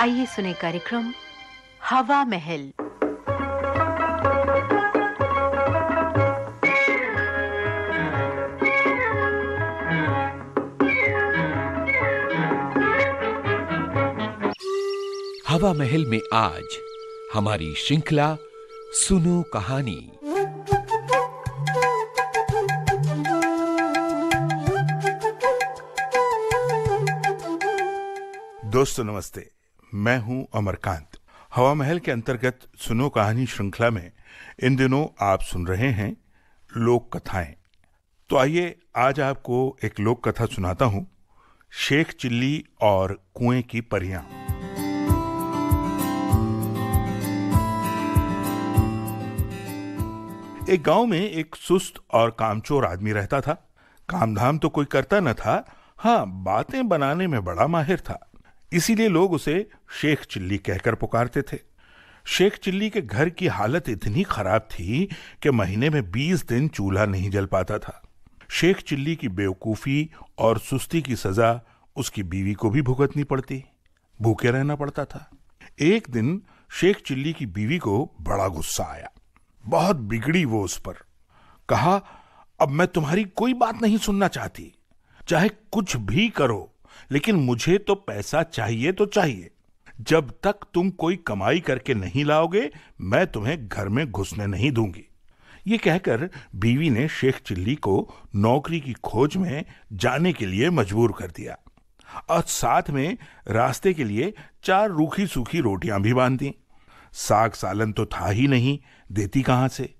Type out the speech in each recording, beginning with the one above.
आइए सुने कार्यक्रम हवा महल। हवा महल में आज हमारी श्रृंखला सुनो कहानी। दोस्तों नमस्ते। मैं हूँ अमरकांत। हवा महल के अंतर्गत सुनो कहानी श्रृंखला में इन दिनों आप सुन रहे हैं लोक कथाएँ। तो आइए आज आपको एक लोक कथा सुनाता हूँ, शेख चिल्ली और कुएँ की परियाँ। एक गाँव में एक सुस्त और कामचोर आदमी रहता था। काम धाम तो कोई करता न था। हाँ बातें बनाने में बड़ा माहिर था। इसीलिए लोग उसे शेख चिल्ली कहकर पुकारते थे। शेख चिल्ली के घर की हालत इतनी खराब थी कि महीने में बीस दिन चूल्हा नहीं जल पाता था। शेख चिल्ली की बेवकूफ़ी और सुस्ती की सजा उसकी बीवी को भी भुगतनी पड़ती। भूखे रहना पड़ता था। एक दिन शेख चिल्ली की बीवी को बड़ा गुस्सा आया। बहुत बिगड़ी वो उस पर। कहा, अब मैं तुम्हारी कोई बात नहीं सुनना चाहती। चाहे कुछ भी करो लेकिन मुझे तो पैसा चाहिए तो चाहिए। जब तक तुम कोई कमाई करके नहीं लाओगे, मैं तुम्हें घर में घुसने नहीं दूँगी। ये कहकर बीवी ने शेख चिल्ली को नौकरी की खोज में जाने के लिए मजबूर कर दिया। और साथ में रास्ते के लिए चार रूखी सूखी रोटियाँ भी बाँध। दी साग सालन तो था ही नहीं, देती कहाँ से?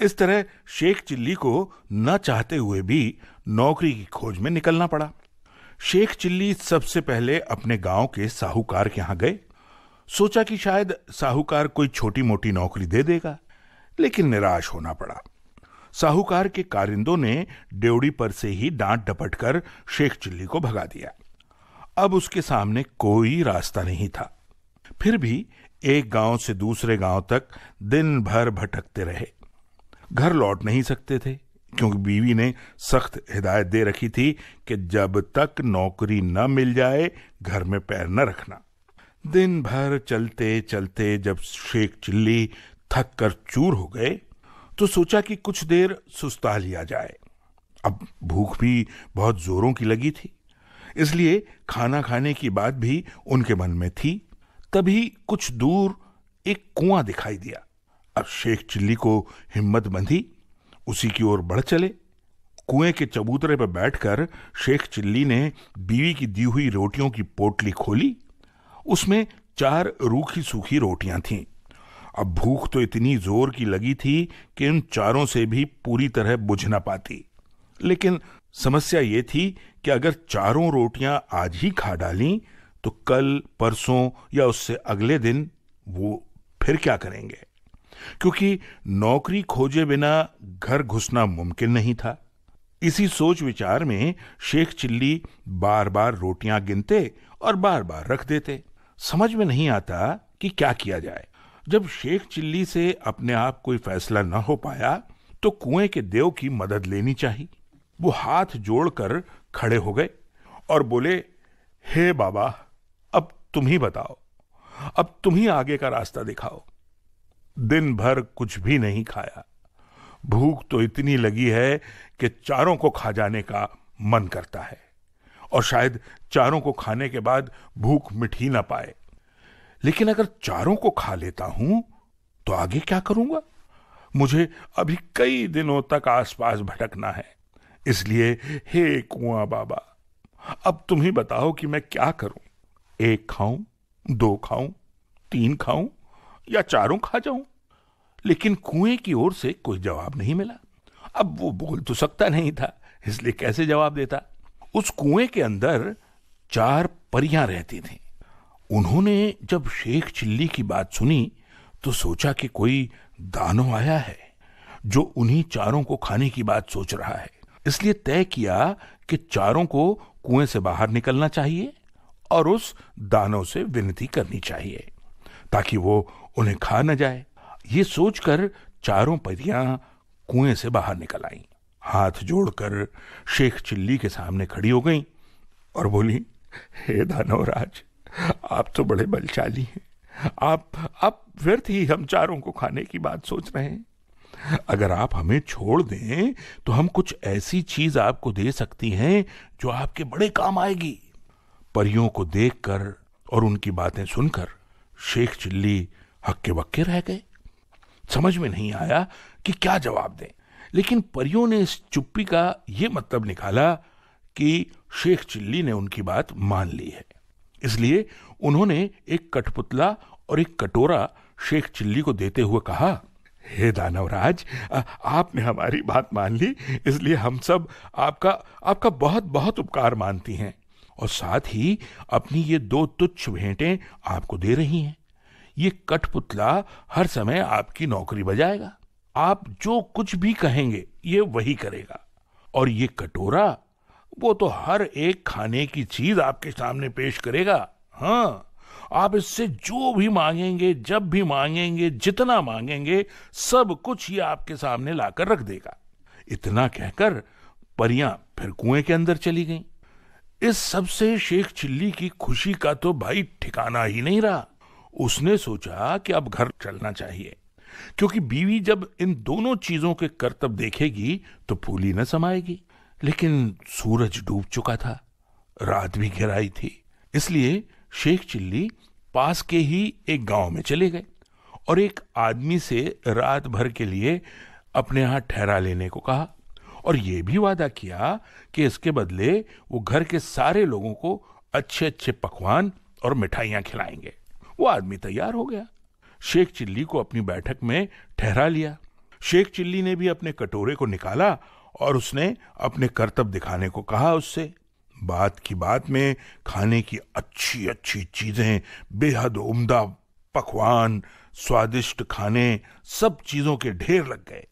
इस तरह शेख चिल्ली को न चाहते हुए भी नौकरी की खोज में निकलना पड़ा। शेख चिल्ली सबसे पहले अपने गाँव के साहूकार के यहाँ गए। सोचा कि शायद साहूकार कोई छोटी मोटी नौकरी दे देगा, लेकिन निराश होना पड़ा। साहूकार के कारिंदों ने ड्योड़ी पर से ही डांट डपट कर शेख चिल्ली को भगा दिया। अब उसके सामने कोई रास्ता नहीं था। फिर भी एक गाँव से दूसरे गाँव तक दिन भर भटकते रहे। घर लौट नहीं सकते थे। क्योंकि बीवी ने सख्त हिदायत दे रखी थी कि जब तक नौकरी न मिल जाए, घर में पैर न रखना। दिन भर चलते चलते जब शेख चिल्ली थक कर चूर हो गए तो सोचा कि कुछ देर सुस्ता लिया जाए। अब भूख भी बहुत जोरों की लगी थी, इसलिए खाना खाने की बात भी उनके मन में थी। तभी कुछ दूर एक कुआँ दिखाई दिया। अब शेख चिल्ली को हिम्मत बंधी उसी की ओर बढ़ चले। कुएँ के चबूतरे पर बैठकर शेख चिल्ली ने बीवी की दी हुई रोटियों की पोटली खोली। उसमें चार रूखी सूखी रोटियाँ थीं। अब भूख तो इतनी ज़ोर की लगी थी कि उन चारों से भी पूरी तरह बुझ ना पाती। लेकिन समस्या ये थी कि अगर चारों रोटियाँ आज ही खा डाली तो कल, परसों या उससे अगले दिन वो फिर क्या करेंगे? क्योंकि नौकरी खोजे बिना घर घुसना मुमकिन नहीं था। इसी सोच विचार में शेख चिल्ली बार बार रोटियाँ गिनते और बार बार रख देते। समझ में नहीं आता कि क्या किया जाए। जब शेख चिल्ली से अपने आप कोई फैसला न हो पाया तो कुएँ के देव की मदद लेनी चाहिए। वो हाथ जोड़कर खड़े हो गए और बोले, हे बाबा, अब तुम ही बताओ। अब तुम ही आगे का रास्ता दिखाओ। दिन भर कुछ भी नहीं खाया। भूख तो इतनी लगी है कि चारों को खा जाने का मन करता है। और शायद चारों को खाने के बाद भूख मिट ही ना पाए। लेकिन अगर चारों को खा लेता हूँ तो आगे क्या करूँगा? मुझे अभी कई दिनों तक आसपास भटकना है। इसलिए, हे कुआँ बाबा, अब तुम ही बताओ कि मैं क्या करूँ? एक खाऊं, दो खाऊं, तीन खाऊं, या चारों खा जाऊँ? लेकिन कुएँ की ओर से कोई जवाब नहीं मिला। अब वो बोल तो सकता नहीं था, इसलिए कैसे जवाब देता? उस कुएँ के अंदर चार परियाँ रहती थीं। उन्होंने जब शेख चिल्ली की बात सुनी तो सोचा कि कोई दानो आया है, जो उन्हीं चारों को खाने की बात सोच रहा है। इसलिए तय किया कि चारों को कुएँ से बाहर निकलना चाहिए और उस दानों से विनती करनी चाहिए, ताकि वो उन्हें खा न जाए। ये सोचकर चारों परियाँ कुएँ से बाहर निकल आईं। हाथ जोड़कर शेख चिल्ली के सामने खड़ी हो गईं और बोली, हे दानवराज, आप तो बड़े बलशाली हैं। आप आप व्यर्थ ही हम चारों को खाने की बात सोच रहे हैं। अगर आप हमें छोड़ दें तो हम कुछ ऐसी चीज़ आपको दे सकती हैं जो आपके बड़े काम आएगी। परियों को देखकर और उनकी बातें सुनकर शेख चिल्ली हक्के बक्के रह गए। समझ में नहीं आया कि क्या जवाब दें। लेकिन परियों ने इस चुप्पी का यह मतलब निकाला कि शेख चिल्ली ने उनकी बात मान ली है। इसलिए उन्होंने एक कठपुतला और एक कटोरा शेख चिल्ली को देते हुए कहा, हे दानवराज आपने हमारी बात मान ली, इसलिए हम सब आपका आपका बहुत बहुत उपकार मानती हैं। और साथ ही अपनी ये दो तुच्छ भेंटें आपको दे रही हैं। ये कठपुतला हर समय आपकी नौकरी बजाएगा। आप जो कुछ भी कहेंगे, ये वही करेगा। और ये कटोरा, वो तो हर एक खाने की चीज़ आपके सामने पेश करेगा। हाँ आप इससे जो भी मांगेंगे, जब भी मांगेंगे, जितना मांगेंगे, सब कुछ ये आपके सामने लाकर रख देगा। इतना कहकर परियाँ फिर कुएँ के अंदर चली गईं। इस सबसे शेख चिल्ली की खुशी का तो भाई ठिकाना ही नहीं रहा। उसने सोचा कि अब घर चलना चाहिए। क्योंकि बीवी जब इन दोनों चीज़ों के करतब देखेगी तो फूली न समाएगी। लेकिन सूरज डूब चुका था। रात भी घिराई थी। इसलिए शेख चिल्ली पास के ही एक गाँव में चले गए और एक आदमी से रात भर के लिए अपने यहाँ ठहरा लेने को कहा। और यह भी वादा किया कि इसके बदले वो घर के सारे लोगों को अच्छे अच्छे पकवान और मिठाइयाँ खिलाएँगे। वो आदमी तैयार हो गया। शेख चिल्ली को अपनी बैठक में ठहरा लिया। शेख चिल्ली ने भी अपने कटोरे को निकाला और उसने अपने करतब दिखाने को कहा उससे। बात की बात में खाने की अच्छी अच्छी चीज़ें, बेहद उम्दा पकवान, स्वादिष्ट खाने, सब चीज़ों के ढेर लग गए।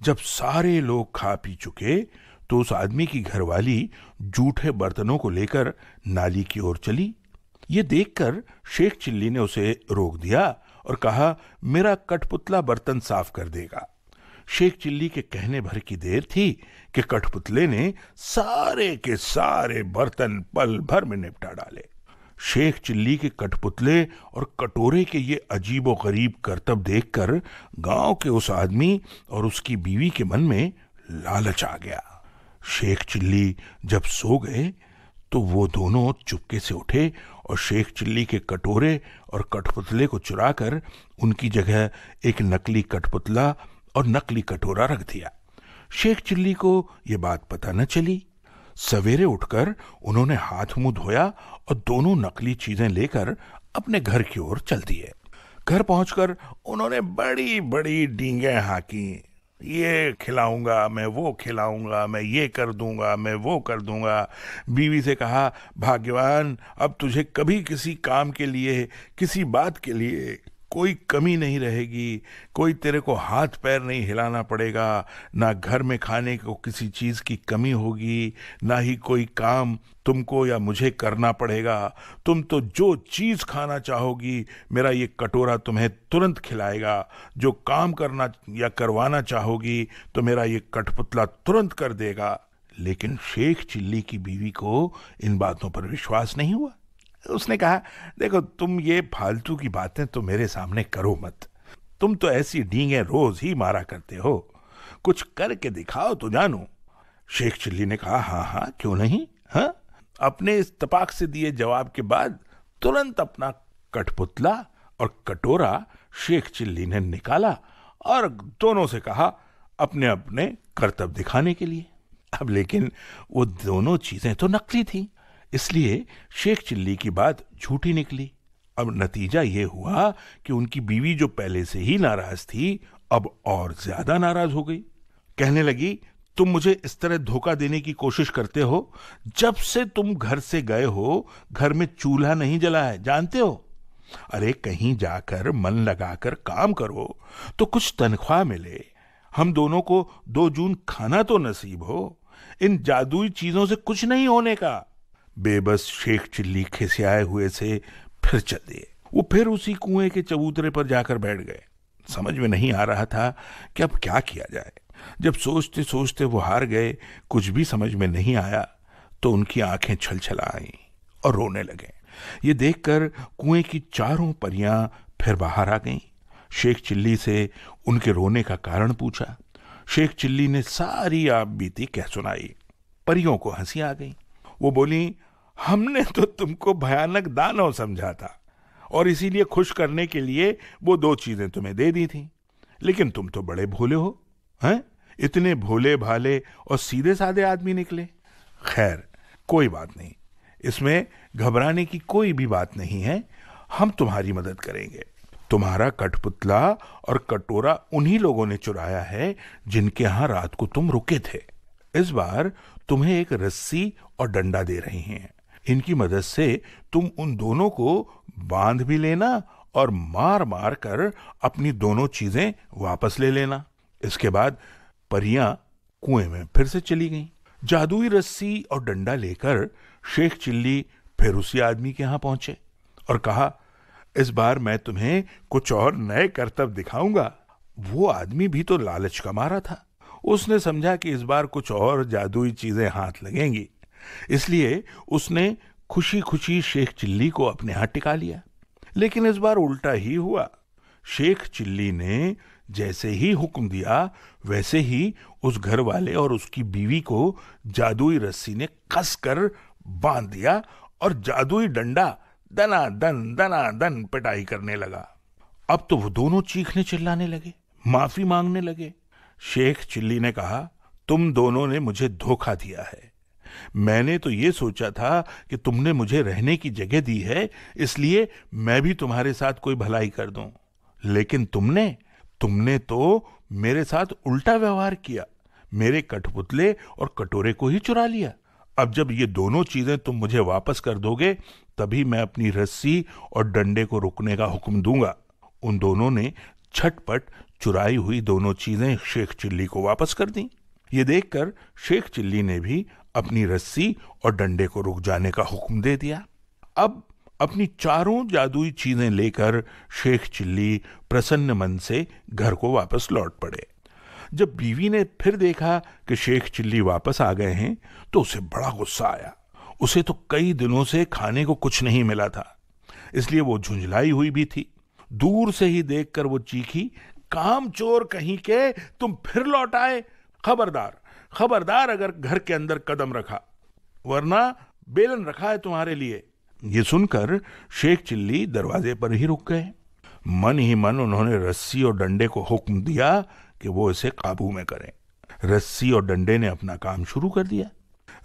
जब सारे लोग खा पी चुके तो उस आदमी की घरवाली जूठे बर्तनों को लेकर नाली की ओर चली। ये देखकर शेख चिल्ली ने उसे रोक दिया और कहा, मेरा कठपुतला बर्तन साफ़ कर देगा। शेख चिल्ली के कहने भर की देर थी कि कठपुतले ने सारे के सारे बर्तन पल भर में निपटा डाले। शेख चिल्ली के कठपुतले और कटोरे के ये अजीब गरीब करतब देखकर गाँव के उस आदमी और उसकी बीवी के मन में लालच आ गया। शेख चिल्ली जब सो गए तो वो दोनों चुपके से उठे और शेख चिल्ली के कटोरे और कठपुतले को चुराकर उनकी जगह एक नकली कठपुतला और नकली कटोरा रख दिया। शेख चिल्ली को यह बात पता न चली। सवेरे उठकर उन्होंने हाथ मुँह धोया और दोनों नकली चीज़ें लेकर अपने घर की ओर चल दिए। घर पहुंचकर उन्होंने बड़ी बड़ी डींगे हाकी। ये खिलाऊँगा, मैं वो खिलाऊँगा, मैं ये कर दूँगा, मैं वो कर दूँगा। बीवी से कहा, भाग्यवान, अब तुझे कभी किसी काम के लिए, किसी बात के लिए कोई कमी नहीं रहेगी, कोई तेरे को हाथ पैर नहीं हिलाना पड़ेगा, ना घर में खाने को किसी चीज़ की कमी होगी, ना ही कोई काम तुमको या मुझे करना पड़ेगा। तुम तो जो चीज़ खाना चाहोगी, मेरा ये कटोरा तुम्हें तुरंत खिलाएगा। जो काम करना या करवाना चाहोगी तो मेरा ये कठपुतला तुरंत कर देगा। लेकिन शेख चिल्ली की बीवी को इन बातों पर विश्वास नहीं हुआ। उसने कहा, देखो, तुम ये फालतू की बातें तो मेरे सामने करो मत। तुम तो ऐसी डींगे रोज ही मारा करते हो। कुछ करके दिखाओ तो जानो। शेख चिल्ली ने कहा हाँ हाँ क्यों नहीं? हाँ? अपने इस तपाक से दिए जवाब के बाद तुरंत अपना कठपुतला और कटोरा शेख चिल्ली ने निकाला और दोनों से कहा अपने अपने कर्तव्य दिखाने के लिए। अब लेकिन वो दोनों चीज़ें तो नकली थी। इसलिए शेख चिल्ली की बात झूठी निकली। अब नतीजा यह हुआ कि उनकी बीवी जो पहले से ही नाराज़ थी, अब और ज़्यादा नाराज़ हो गई। कहने लगी, तुम मुझे इस तरह धोखा देने की कोशिश करते हो, जब से तुम घर से गए हो, घर में चूल्हा नहीं जला है, जानते हो? अरे, कहीं जाकर मन लगाकर काम करो तो कुछ तनख्वाह मिले। हम दोनों को दो जून खाना तो नसीब हो, इन जादुई चीज़ों से कुछ नहीं होने का। बेबस शेख चिल्ली खिसियाए हुए से फिर चल दिए। वो फिर उसी कुएँ के चबूतरे पर जाकर बैठ गए। समझ में नहीं आ रहा था कि अब क्या किया जाए। जब सोचते सोचते वो हार गए, कुछ भी समझ में नहीं आया तो उनकी आँखें छल छला आई और रोने लगे। ये देखकर कुएँ की चारों परियाँ फिर बाहर आ गईं। शेख चिल्ली से उनके रोने का कारण पूछा। शेख चिल्ली ने सारी आप बीती कह सुनाई। परियों को हँसी आ गई। वो बोली, हमने तो तुमको भयानक दानव समझा था और इसीलिए खुश करने के लिए वो दो चीज़ें तुम्हें दे दी थी। लेकिन तुम तो बड़े भोले हो, हैं? इतने भोले भाले और सीधे साधे आदमी निकले। खैर, कोई बात नहीं। इसमें घबराने की कोई भी बात नहीं है। हम तुम्हारी मदद करेंगे। तुम्हारा कठपुतला और कटोरा उन्हीं लोगों ने चुराया है जिनके यहाँ रात को तुम रुके थे। इस बार तुम्हें एक रस्सी और डंडा दे रहे हैं। इनकी मदद से तुम उन दोनों को बाँध भी लेना और मार मार कर अपनी दोनों चीज़ें वापस ले लेना। इसके बाद परियाँ कुएँ में फिर से चली गईं। जादुई रस्सी और डंडा लेकर शेख चिल्ली फिर उसी आदमी के यहाँ पहुँचे और कहा, इस बार मैं तुम्हें कुछ और नए करतब दिखाऊँगा। वो आदमी भी तो लालच का मारा था। उसने समझा कि इस बार कुछ और जादुई चीज़ें हाथ लगेंगी। इसलिए उसने खुशी खुशी शेख चिल्ली को अपने हाथ टिका लिया। लेकिन इस बार उल्टा ही हुआ। शेख चिल्ली ने जैसे ही हुक्म दिया, वैसे ही उस घर वाले और उसकी बीवी को जादुई रस्सी ने कस कर बाँध दिया और जादुई डंडा दना दन दना दन पिटाई करने लगा। अब तो वो दोनों चीखने चिल्लाने लगे, माफ़ी मांगने लगे। शेख चिल्ली ने कहा, तुम दोनों ने मुझे धोखा दिया है। मैंने तो ये सोचा था कि तुमने मुझे रहने की जगह दी है, इसलिए मैं भी तुम्हारे साथ कोई भलाई कर दूँ। लेकिन तुमने तुमने तो मेरे साथ उल्टा व्यवहार किया। मेरे कठपुतले और कटोरे को ही चुरा लिया। अब जब ये दोनों चीज़ें तुम मुझे वापस कर दोगे, तभी मैं अपनी रस्सी और डंडे को रुकने का हुक्म दूँगा। उन दोनों ने छटपट चुराई हुई दोनों चीज़ें शेख चिल्ली को वापस कर दी। ये देखकर शेख चिल्ली ने भी अपनी रस्सी और डंडे को रुक जाने का हुक्म दे दिया। अब अपनी चारों जादुई चीज़ें लेकर शेख चिल्ली प्रसन्न मन से घर को वापस लौट पड़े। जब बीवी ने फिर देखा कि शेख चिल्ली वापस आ गए हैं तो उसे बड़ा गुस्सा आया। उसे तो कई दिनों से खाने को कुछ नहीं मिला था, इसलिए वो झुंझलाई हुई भी थी। दूर से ही देखकर वो चीखी काम चोर कहीं के, तुम फिर लौट आए। खबरदार खबरदार अगर घर के अंदर कदम रखा, वरना बेलन रखा है तुम्हारे लिए। ये सुनकर शेख चिल्ली दरवाजे पर ही रुक गए। मन ही मन उन्होंने रस्सी और डंडे को हुक्म दिया कि वो इसे काबू में करें। रस्सी और डंडे ने अपना काम शुरू कर दिया।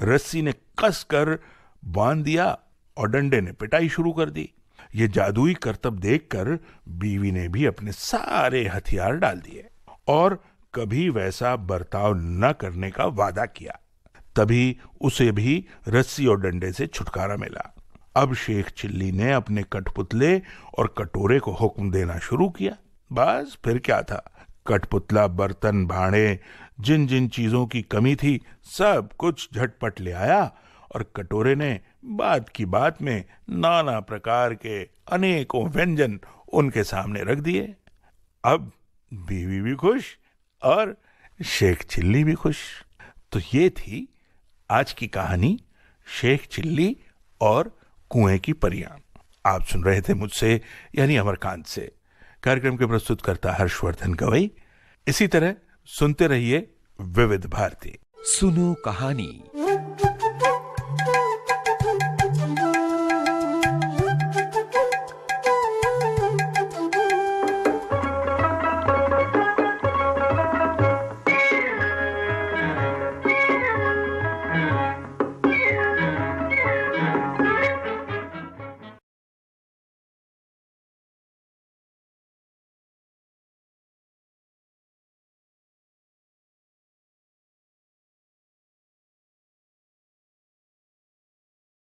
रस्सी ने कस कर बाँध दिया और डंडे ने पिटाई शुरू कर दी। ये जादुई करतब देखकर बीवी ने भी अपने सारे हथियार डाल दिए और कभी वैसा बर्ताव न करने का वादा किया। तभी उसे भी रस्सी और डंडे से छुटकारा मिला। अब शेख चिल्ली ने अपने कठपुतले और कटोरे को हुक्म देना शुरू किया। बस फिर क्या था? कठपुतला, बर्तन भाड़े जिन जिन चीज़ों की कमी थी, सब कुछ झटपट ले आया और कटोरे ने बात की बात में नाना प्रकार के अनेकों व्यंजन उनके सामने रख दिए। अब बीवी भी खुश और शेख चिल्ली भी खुश। तो ये थी आज की कहानी शेख चिल्ली और कुएँ की परियाँ। आप सुन रहे थे मुझसे, यानी अमरकांत से। कार्यक्रम के प्रस्तुत करता हर्षवर्धन गवई। इसी तरह सुनते रहिए विविध भारती। सुनो कहानी